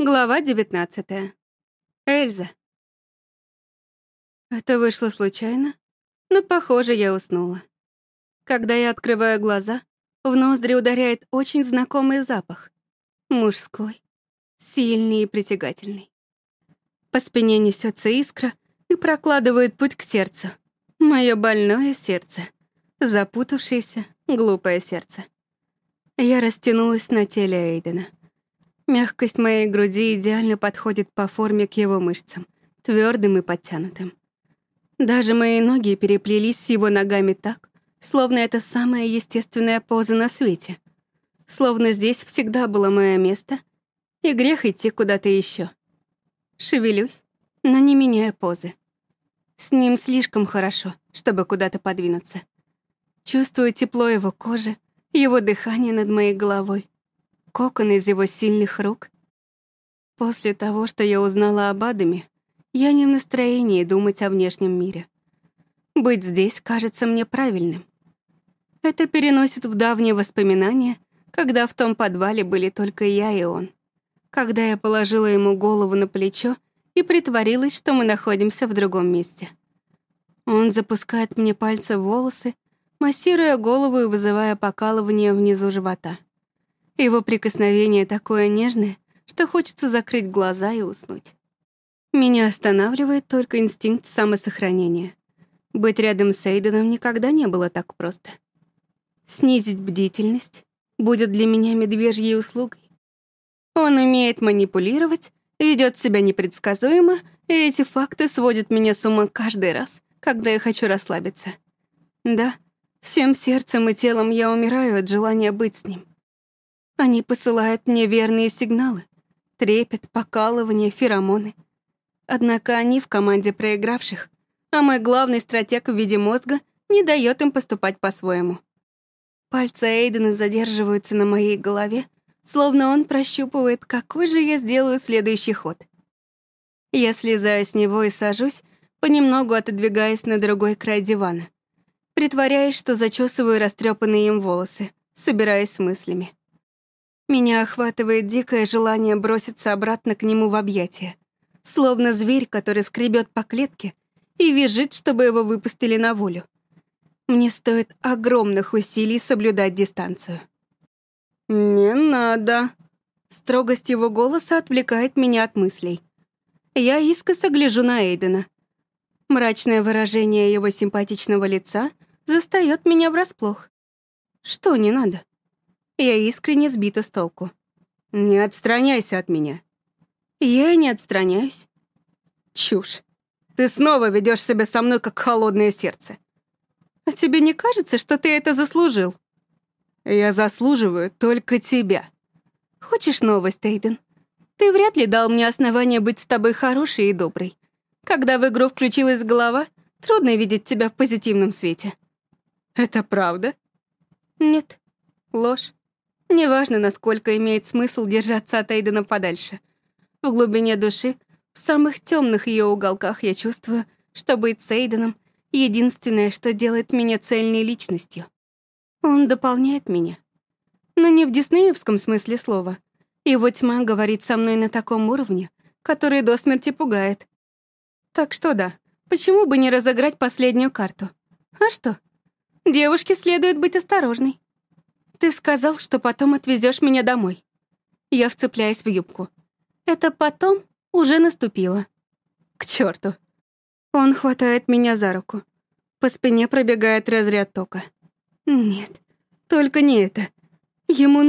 Глава 19. Эльза. Это вышло случайно, но, похоже, я уснула. Когда я открываю глаза, в ноздри ударяет очень знакомый запах. Мужской, сильный и притягательный. По спине несется искра и прокладывает путь к сердцу. Мое больное сердце. Запутавшееся, глупое сердце. Я растянулась на теле Эйдена. Мягкость моей груди идеально подходит по форме к его мышцам, твердым и подтянутым. Даже мои ноги переплелись с его ногами так, словно это самая естественная поза на свете. Словно здесь всегда было мое место, и грех идти куда-то еще. Шевелюсь, но не меняя позы. С ним слишком хорошо, чтобы куда-то подвинуться. Чувствую тепло его кожи, его дыхание над моей головой, кокон из его сильных рук. После того, что я узнала об Адаме, я не в настроении думать о внешнем мире. Быть здесь кажется мне правильным. Это переносит в давние воспоминания, когда в том подвале были только я и он. Когда я положила ему голову на плечо и притворилась, что мы находимся в другом месте. Он запускает мне пальцы в волосы, массируя голову и вызывая покалывание внизу живота. Его прикосновение такое нежное, что хочется закрыть глаза и уснуть. Меня останавливает только инстинкт самосохранения. Быть рядом с Эйденом никогда не было так просто. Снизить бдительность будет для меня медвежьей услугой. Он умеет манипулировать, ведет себя непредсказуемо, и эти факты сводят меня с ума каждый раз, когда я хочу расслабиться. Да, всем сердцем и телом я умираю от желания быть с ним. Они посылают мне верные сигналы. Трепет, покалывание, феромоны. Однако они в команде проигравших, а мой главный стратег в виде мозга не дает им поступать по-своему. Пальцы Эйдена задерживаются на моей голове, словно он прощупывает, какой же я сделаю следующий ход. Я слезаю с него и сажусь, понемногу отодвигаясь на другой край дивана, притворяясь, что зачесываю растрепанные им волосы, собираясь с мыслями. Меня охватывает дикое желание броситься обратно к нему в объятия. Словно зверь, который скребет по клетке и визжит, чтобы его выпустили на волю. Мне стоит огромных усилий соблюдать дистанцию. «Не надо!» Строгость его голоса отвлекает меня от мыслей. Я искоса гляжу на Эйдена. Мрачное выражение его симпатичного лица застает меня врасплох. Что не надо? Я искренне сбита с толку. «Не отстраняйся от меня». «Я не отстраняюсь». «Чушь. Ты снова ведешь себя со мной, как холодное сердце». «А тебе не кажется, что ты это заслужил?» «Я заслуживаю только тебя». «Хочешь новость, Эйден? Ты вряд ли дал мне основание быть с тобой хорошей и доброй. Когда в игру включилась голова, трудно видеть тебя в позитивном свете». «Это правда?» «Нет, ложь. Неважно, насколько имеет смысл держаться от Эйдена подальше. В глубине души, в самых темных ее уголках я чувствую, что быть с Эйденом — единственное, что делает меня цельной личностью. Он дополняет меня. Но не в диснеевском смысле слова. Его тьма говорит со мной на таком уровне, который до смерти пугает. Так что да, почему бы не разыграть последнюю карту? А что? Девушке следует быть осторожной. Ты сказал, что потом отвезешь меня домой. Я вцепляюсь в юбку. Это потом уже наступило. К черту. Он хватает меня за руку. По спине пробегает разряд тока. Нет, только не это. Ему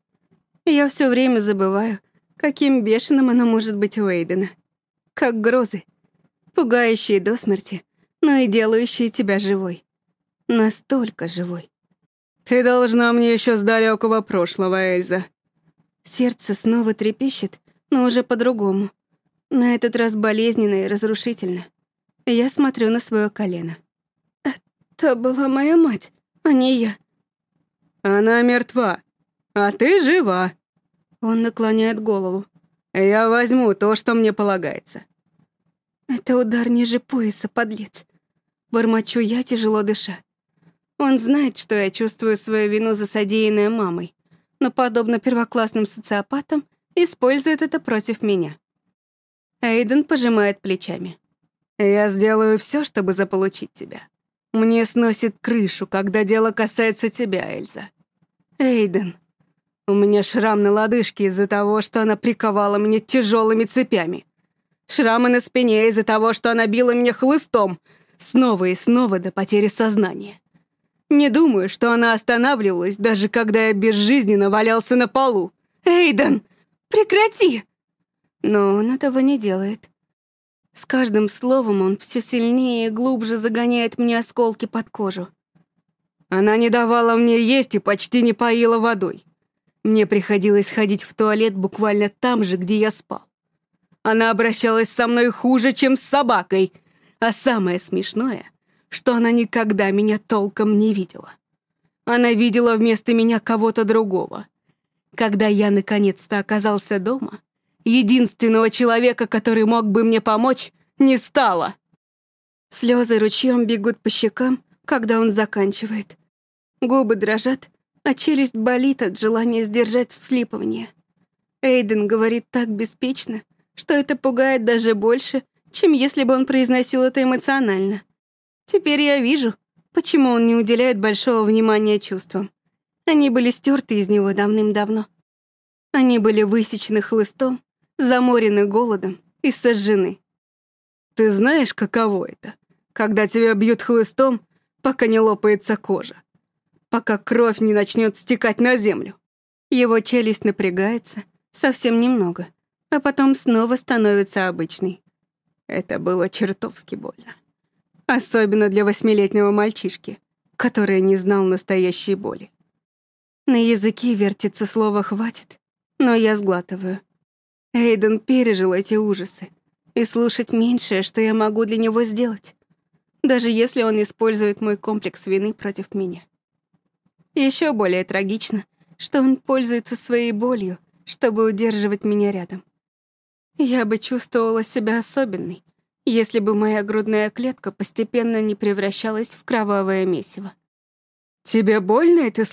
нужно прекратить ко каким бешеным оно может быть у Эйдена. Как грозы, пугающие до смерти, но и делающие тебя живой. Настолько живой. «Ты должна мне еще с далекого прошлого, Эльза». Сердце снова трепещет, но уже по-другому. На этот раз болезненно и разрушительно. Я смотрю на свое колено. «Это была моя мать, а не я». «Она мертва, а ты жива», он наклоняет голову. «Я возьму то, что мне полагается». «Это удар ниже пояса, подлец». Бормочу я, тяжело дыша. Он знает, что я чувствую свою вину за содеянное мамой, но, подобно первоклассным социопатам, использует это против меня. Эйден пожимает плечами. «Я сделаю все, чтобы заполучить тебя. Мне сносит крышу, когда дело касается тебя, Эльза». «Эйден», у меня шрам на лодыжке из-за того, что она приковала меня тяжелыми цепями. Шрамы на спине из-за того, что она била меня хлыстом, снова и снова до потери сознания. Не думаю, что она останавливалась, даже когда я безжизненно валялся на полу. «Эйден, прекрати!» Но он этого не делает. С каждым словом он все сильнее и глубже загоняет мне осколки под кожу. Она не давала мне есть и почти не поила водой. Мне приходилось ходить в туалет буквально там же, где я спал. Она обращалась со мной хуже, чем с собакой. А самое смешное, что она никогда меня толком не видела. Она видела вместо меня кого-то другого. Когда я наконец-то оказался дома, единственного человека, который мог бы мне помочь, не стало. Слезы ручьем бегут по щекам, когда он заканчивает. Губы дрожат, а челюсть болит от желания сдержать вслипывание. Эйден говорит так беспечно, что это пугает даже больше, чем если бы он произносил это эмоционально. Теперь я вижу, почему он не уделяет большого внимания чувствам. Они были стерты из него давным-давно. Они были высечены хлыстом, заморены голодом и сожжены. Ты знаешь, каково это, когда тебя бьют хлыстом, пока не лопается кожа, пока кровь не начнет стекать на землю? Его челюсть напрягается совсем немного, а потом снова становится обычной. Это было чертовски больно. Особенно для восьмилетнего мальчишки, который не знал настоящей боли. На языке вертится слово «хватит», но я сглатываю. Эйден пережил эти ужасы, и слушать меньшее, что я могу для него сделать, даже если он использует мой комплекс вины против меня. Еще более трагично, что он пользуется своей болью, чтобы удерживать меня рядом. Я бы чувствовала себя особенной, если бы моя грудная клетка постепенно не превращалась в кровавое месиво. «Тебе больно это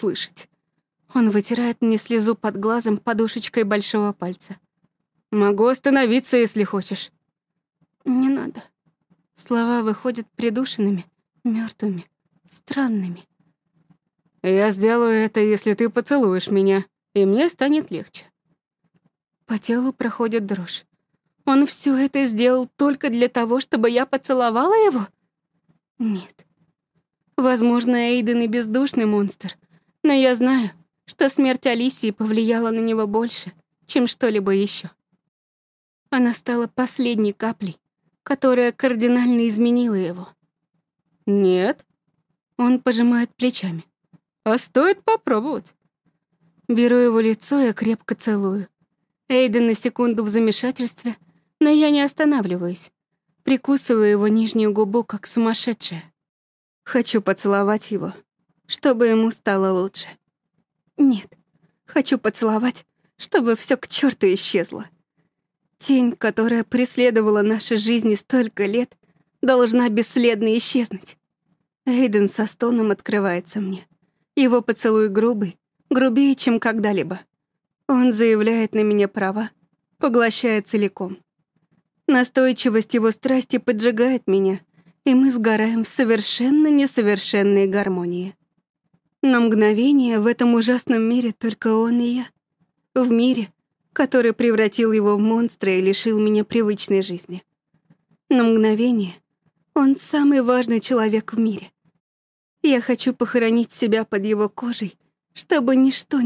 слышать?» Он вытирает мне слезу под глазом подушечкой большого пальца. Могу остановиться, если хочешь. Не надо. Слова выходят придушенными, мертвыми, странными. Я сделаю это, если ты поцелуешь меня, и мне станет легче. По телу проходит дрожь. Он все это сделал только для того, чтобы я поцеловала его? Нет. Возможно, Эйден и бездушный монстр, но я знаю, что смерть Алисии повлияла на него больше, чем что-либо еще. Она стала последней каплей, которая кардинально изменила его. «Нет». Он пожимает плечами. «А стоит попробовать». Беру его лицо и крепко целую. Эйден на секунду в замешательстве, но я не останавливаюсь. Прикусываю его нижнюю губу, как сумасшедшая. Хочу поцеловать его, чтобы ему стало лучше. Нет, хочу поцеловать, чтобы все к черту исчезло. Тень, которая преследовала наши жизни столько лет, должна бесследно исчезнуть. Эйден со стоном открывается мне. Его поцелуй грубый, грубее, чем когда-либо. Он заявляет на меня права, поглощая целиком. Настойчивость его страсти поджигает меня, и мы сгораем в совершенно несовершенной гармонии. На мгновение в этом ужасном мире только он и я. В мире, который превратил его в монстра и лишил меня привычной жизни. На мгновение он самый важный человек в мире. Я хочу похоронить себя под его кожей, чтобы ничто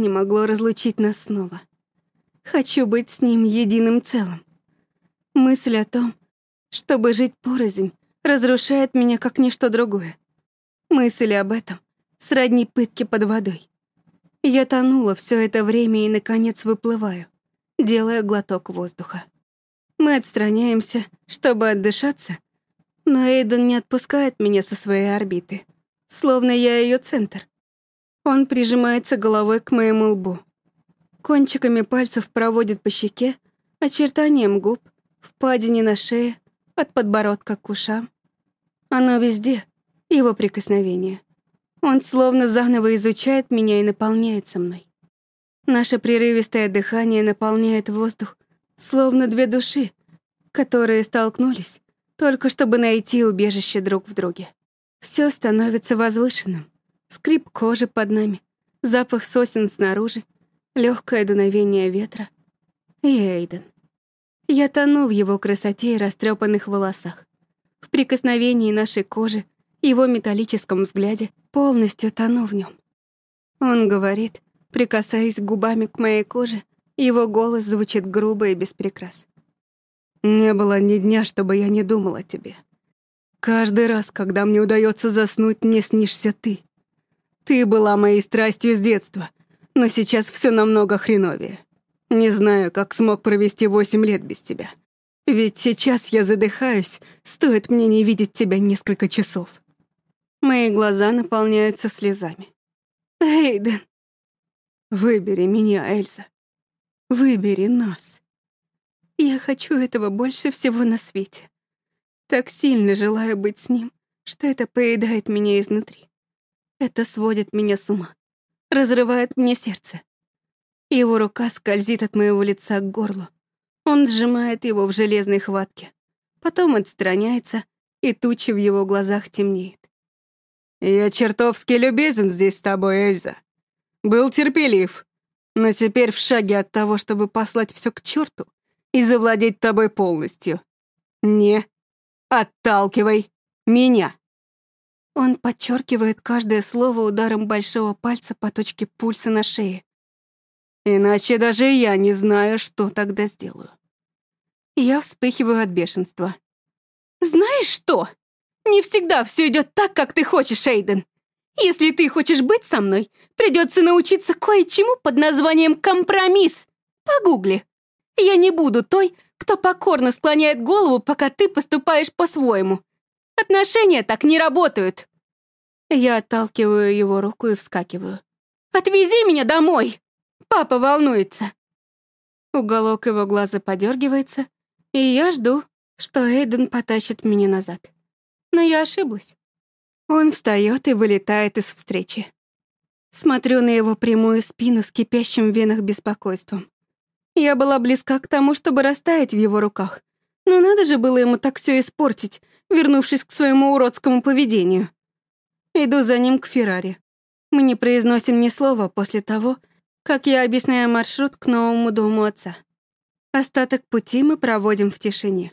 не могло разлучить нас снова. Хочу быть с ним единым целым. Мысль о том, чтобы жить порознь, разрушает меня как ничто другое. Мысль об этом сродни пытке под водой. Я тонула все это время и, наконец, выплываю делая глоток воздуха. Мы отстраняемся, чтобы отдышаться, но Эйден не отпускает меня со своей орбиты, словно я ее центр. Он прижимается головой к моему лбу. Кончиками пальцев проводит по щеке, очертанием губ, впадине на шее, от подбородка к ушам. Оно везде, его прикосновения. Он словно заново изучает меня и наполняется мной. Наше прерывистое дыхание наполняет воздух, словно две души, которые столкнулись, только чтобы найти убежище друг в друге. Все становится возвышенным. Скрип кожи под нами, запах сосен снаружи, легкое дуновение ветра. И Эйден. Я тону в его красоте и растрепанных волосах, в прикосновении нашей кожи, его металлическом взгляде, полностью тону в нем. Он говорит, прикасаясь губами к моей коже, его голос звучит грубо и без прикрас. «Не было ни дня, чтобы я не думал о тебе. Каждый раз, когда мне удается заснуть, мне снишься ты. Ты была моей страстью с детства, но сейчас все намного хреновее. Не знаю, как смог провести восемь лет без тебя. Ведь сейчас я задыхаюсь, стоит мне не видеть тебя несколько часов. Мои глаза наполняются слезами. Эйден. Выбери меня, Эльза. Выбери нас. Я хочу этого больше всего на свете. Так сильно желаю быть с ним, что это поедает меня изнутри. Это сводит меня с ума, разрывает мне сердце. Его рука скользит от моего лица к горлу. Он сжимает его в железной хватке, потом отстраняется, и тучи в его глазах темнеет. «Я чертовски любезен здесь с тобой, Эльза. Был терпелив, Кто покорно склоняет голову, пока ты поступаешь по-своему? Отношения так не работают!» Я отталкиваю его руку и вскакиваю. «Отвези меня домой! Папа волнуется!» Уголок его глаза подергивается, и я жду, что Эйден потащит меня назад. Но я ошиблась. Он встает и вылетает из встречи. Смотрю на его прямую спину с кипящим в венах беспокойством. Я была близка к тому, чтобы растаять в его руках. Но надо же было ему так все испортить, вернувшись к своему уродскому поведению. Иду за ним к Феррари. Мы не произносим ни слова после того, как я объясняю маршрут к новому дому отца. Остаток пути мы проводим в тишине.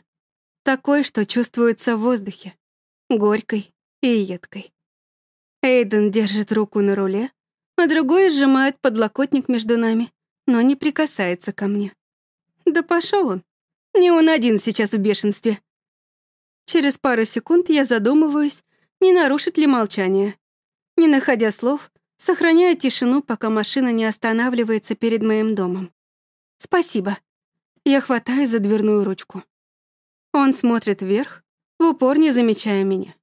Такой, что чувствуется в воздухе. Горькой и едкой. Эйден держит руку на руле, а другой сжимает подлокотник между нами, но не прикасается ко мне. Да пошел он. Не он один сейчас в бешенстве. Через пару секунд я задумываюсь, не нарушит ли молчание. Не находя слов, сохраняю тишину, пока машина не останавливается перед моим домом. «Спасибо». Я хватаю за дверную ручку. Он смотрит вверх, в упор не замечая меня.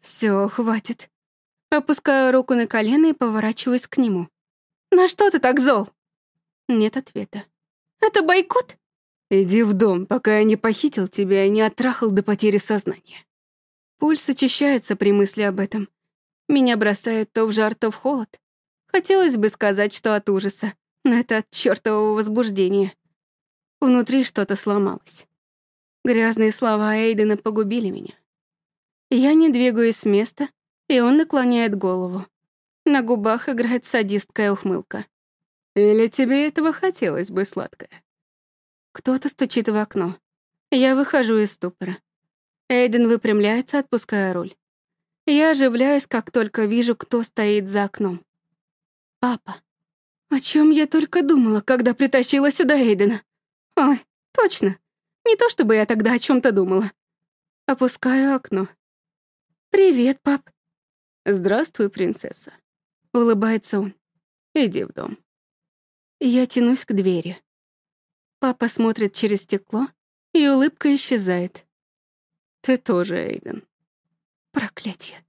Все, хватит. Опускаю руку на колено и поворачиваюсь к нему. «На что ты так зол?» Нет ответа. «Это бойкот?» «Иди в дом, пока я не похитил тебя и не оттрахал до потери сознания». Пульс очищается при мысли об этом. Меня бросает то в жар, то в холод. Хотелось бы сказать, что от ужаса, но это от чёртового возбуждения. Внутри что-то сломалось. Грязные слова Эйдена погубили меня. Я не двигаюсь с места, и он наклоняет голову. На губах играет садистская ухмылка. Или тебе этого хотелось бы, сладкое? Кто-то стучит в окно. Я выхожу из ступора. Эйден выпрямляется, отпуская руль. Я оживляюсь, как только вижу, кто стоит за